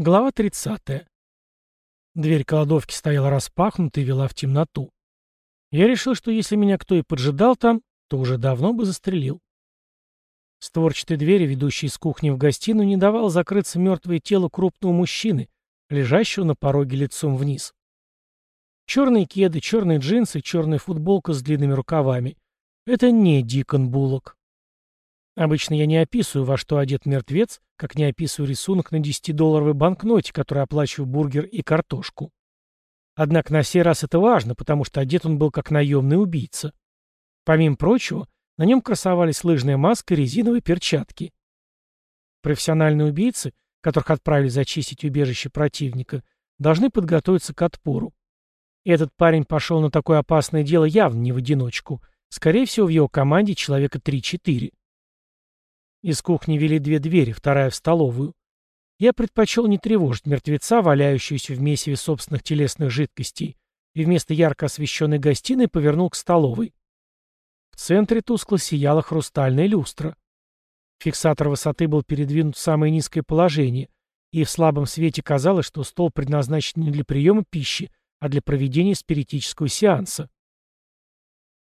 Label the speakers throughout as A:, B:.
A: Глава 30. Дверь кладовки стояла распахнута и вела в темноту. Я решил, что если меня кто и поджидал там, то уже давно бы застрелил. Створчатые двери, ведущие из кухни в гостиную, не давал закрыться мертвое тело крупного мужчины, лежащего на пороге лицом вниз. Черные кеды, черные джинсы, черная футболка с длинными рукавами. Это не Дикон Буллок. Обычно я не описываю, во что одет мертвец, как не описываю рисунок на 10-долларовой банкноте, который оплачиваю бургер и картошку. Однако на сей раз это важно, потому что одет он был как наемный убийца. Помимо прочего, на нем красовались лыжная маска и резиновые перчатки. Профессиональные убийцы, которых отправили зачистить убежище противника, должны подготовиться к отпору. Этот парень пошел на такое опасное дело явно не в одиночку. Скорее всего, в его команде человека 3-4. Из кухни вели две двери, вторая в столовую. Я предпочел не тревожить мертвеца, валяющуюся в месиве собственных телесных жидкостей, и вместо ярко освещенной гостиной повернул к столовой. В центре тускло сияла хрустальная люстра. Фиксатор высоты был передвинут в самое низкое положение, и в слабом свете казалось, что стол предназначен не для приема пищи, а для проведения спиритического сеанса.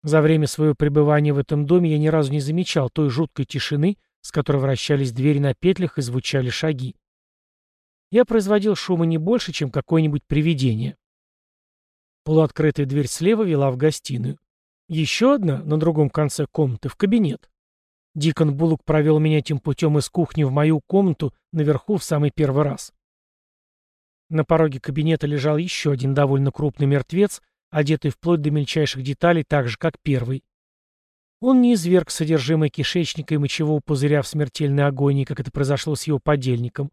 A: За время своего пребывания в этом доме я ни разу не замечал той жуткой тишины, с которой вращались двери на петлях и звучали шаги. Я производил шума не больше, чем какое-нибудь привидение. Полуоткрытая дверь слева вела в гостиную. Еще одна, на другом конце комнаты, в кабинет. Дикон Буллок провел меня этим путем из кухни в мою комнату наверху в самый первый раз. На пороге кабинета лежал еще один довольно крупный мертвец, одетый вплоть до мельчайших деталей так же, как первый. Он не изверг содержимое кишечника и мочевого пузыря в смертельной агонии, как это произошло с его подельником.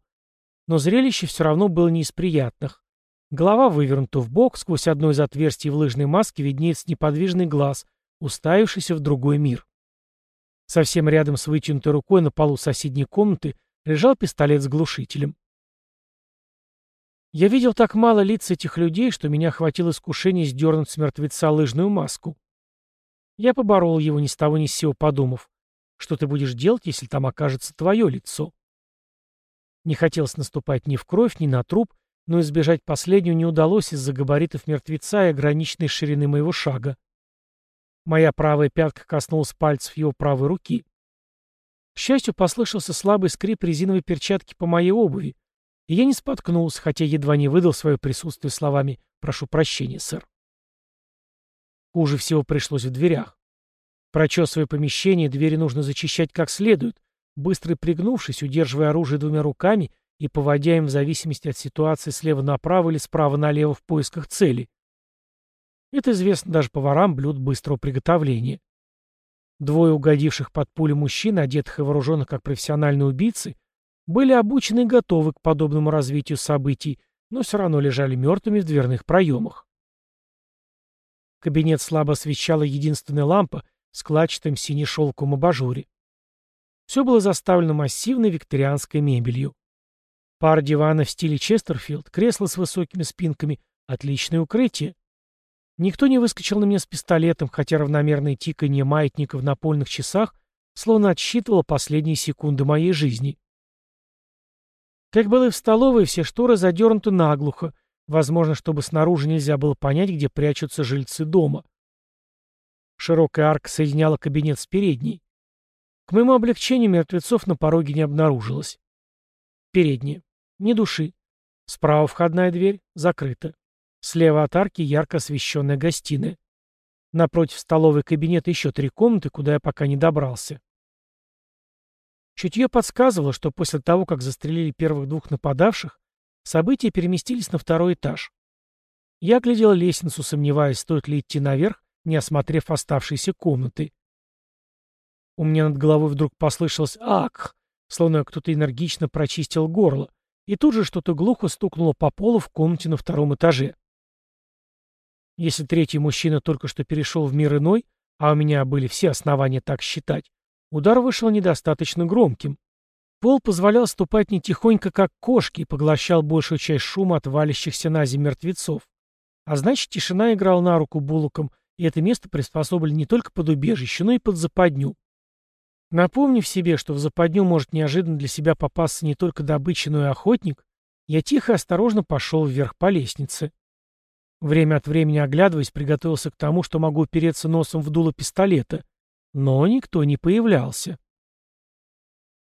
A: Но зрелище все равно было не из приятных. Голова вывернута в бок, сквозь одно из отверстий в лыжной маске виднеется неподвижный глаз, уставившийся в другой мир. Совсем рядом с вытянутой рукой на полу соседней комнаты лежал пистолет с глушителем. Я видел так мало лиц этих людей, что меня хватило искушение сдернуть с мертвеца лыжную маску. Я поборол его ни с того ни с сего, подумав, что ты будешь делать, если там окажется твое лицо. Не хотелось наступать ни в кровь, ни на труп, но избежать последнего не удалось из-за габаритов мертвеца и ограниченной ширины моего шага. Моя правая пятка коснулась пальцев его правой руки. К счастью, послышался слабый скрип резиновой перчатки по моей обуви, и я не споткнулся, хотя едва не выдал свое присутствие словами «Прошу прощения, сэр». Хуже всего пришлось в дверях. Прочесывая помещение, двери нужно зачищать как следует, быстро пригнувшись, удерживая оружие двумя руками и поводя им в зависимости от ситуации слева направо или справа налево в поисках цели. Это известно даже поварам блюд быстрого приготовления. Двое угодивших под пули мужчин, одетых и вооруженных как профессиональные убийцы, были обучены и готовы к подобному развитию событий, но все равно лежали мертвыми в дверных проемах. Кабинет слабо освещала единственная лампа с клатчатым сине-шелковым абажуре. Все было заставлено массивной викторианской мебелью. Пара дивана в стиле Честерфилд, кресло с высокими спинками, отличное укрытие. Никто не выскочил на меня с пистолетом, хотя равномерное тиканье маятника в напольных часах словно отсчитывало последние секунды моей жизни. Как было и в столовой, все шторы задернуты наглухо, Возможно, чтобы снаружи нельзя было понять, где прячутся жильцы дома. Широкая арка соединяла кабинет с передней. К моему облегчению мертвецов на пороге не обнаружилось. Передняя. Ни души. Справа входная дверь. Закрыта. Слева от арки ярко освещенная гостиная. Напротив столовой кабинета еще три комнаты, куда я пока не добрался. Чутье подсказывало, что после того, как застрелили первых двух нападавших, События переместились на второй этаж. Я глядел лестницу, сомневаясь, стоит ли идти наверх, не осмотрев оставшиеся комнаты. У меня над головой вдруг послышалось «ак», словно кто-то энергично прочистил горло, и тут же что-то глухо стукнуло по полу в комнате на втором этаже. Если третий мужчина только что перешел в мир иной, а у меня были все основания так считать, удар вышел недостаточно громким. Пол позволял ступать не тихонько, как кошки, и поглощал большую часть шума от валящихся на землю мертвецов. А значит, тишина играла на руку булоком, и это место приспособили не только под убежище, но и под западню. Напомнив себе, что в западню может неожиданно для себя попасться не только добыча, но и охотник, Я тихо и осторожно пошел вверх по лестнице. Время от времени оглядываясь, приготовился к тому, что могу упереться носом в дуло пистолета. Но никто не появлялся.